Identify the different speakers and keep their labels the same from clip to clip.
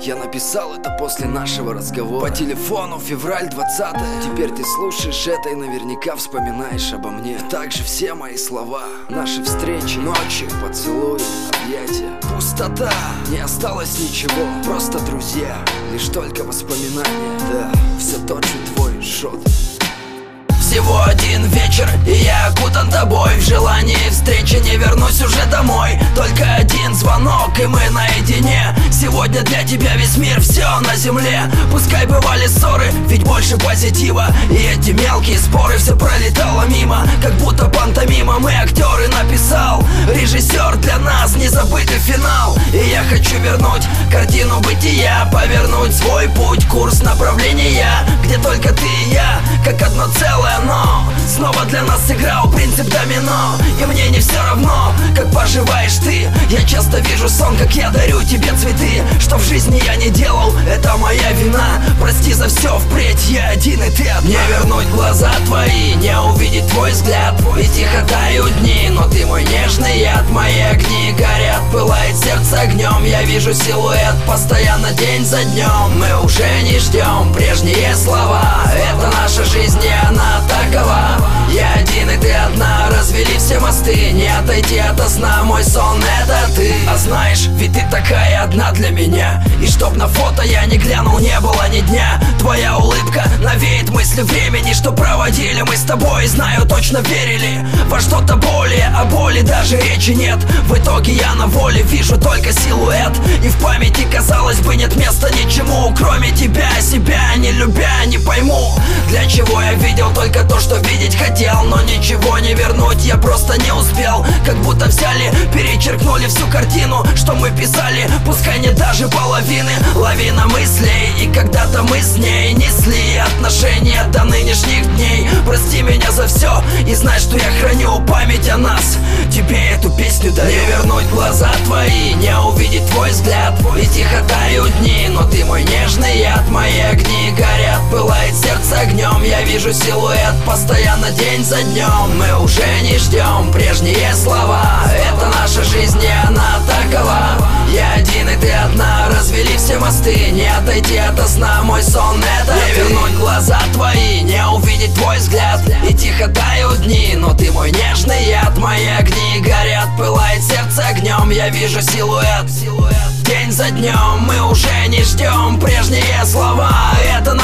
Speaker 1: Я написал это после нашего разговора. По телефону февраль 20 Теперь ты слушаешь это и наверняка вспоминаешь обо мне. Также все мои слова. Наши встречи, ночи, поцелуи, объятия. Пустота, не осталось ничего. Просто друзья, лишь только воспоминания. Да, все тот же твой шот.
Speaker 2: Всего один вечер И я окутан тобой. В желании встречи не вернусь уже домой. Только один звонок и мы наедине Сегодня для тебя весь мир, все на земле. Пускай бывали ссоры, ведь больше позитива. И эти мелкие споры, все пролетало мимо. Как будто пантомима, мы актеры написал. Режиссер для нас, незабытый финал. И я хочу вернуть картину бытия Повернуть свой путь, курс направления Где только ты и я, как одно целое но Снова для нас сыграл принцип домино. И мне не все равно, как поживаешь ты. Я часто вижу сон, как я дарю тебе цветы. Что в жизни я не делал, это моя вина. Прости за все впредь, я один и ты одна. Не вернуть глаза твои, не увидеть твой взгляд. И тихо тают дни, но ты мой нежный яд Мои огни пылает сердце огнем. Я вижу силуэт постоянно день за днем. Мы уже не ждем. Прежние слова Это наша жизнь, и она такова. Я один и ты одна, развели все мосты. Не отойти от сна, мой сон это ты. А знаешь, ведь ты такая одна для меня. И чтоб на фото я не глянул, не было ни дня Твоя улыбка навеет мысли времени Что проводили мы с тобой, знаю, точно верили Во что-то более, о боли даже речи нет. В итоге я на воле вижу только силуэт. И в памяти, казалось бы, нет места ничему Кроме тебя, себя не любя, не пойму Для чего я видел только то, что видеть хотел ничего не вернуть я просто не успел. Как будто взяли, перечеркнули всю картину Что мы писали, пускай не даже половины Лавина мыслей, и когда-то мы с ней несли Отношения до нынешних дней. Прости меня за все и знай, что я храню память о нас. Тебе эту песню даю. Не вернуть глаза твои, не увидеть твой взгляд. И тихо тают дни, но ты мой нежный яд. Мои огни горят, пылает сердце огнем Я вижу силуэт постоянно день за днем. Мы уже не ждем прежние слова. Это наша жизнь, и она такова. Я один и ты одна, развели все мосты. Не отойти от сна, мой сон это Не ты. вернуть глаза твои, не увидеть твой взгляд. И тихо тают дни, но ты мой нежный яд. Мои огни горят, пылает сердце огнем Я вижу силуэт, силуэт. День за днем. Мы уже не ждем прежние слова. Это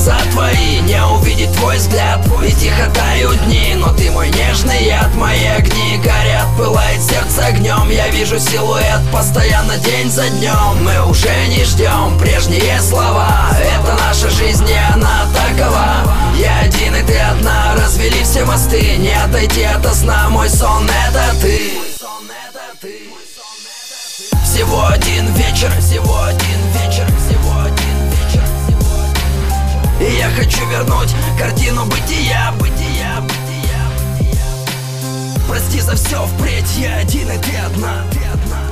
Speaker 2: глаза твои, не увидеть твой взгляд. И тихо тают дни, но ты мой нежный яд. Мои огни горят, пылает сердце огнем. Я вижу силуэт постоянно день за днем. Мы уже не ждем прежние слова. Это наша жизнь, и она такова. Я один и ты одна, развели все мосты. Не отойти от сна, мой сон это ты. Всего один вечер, всего один вечер, Хочу вернуть картину бытия, бытия, бытия, бытия. Прости за все впредь, я один и ты одна, ты одна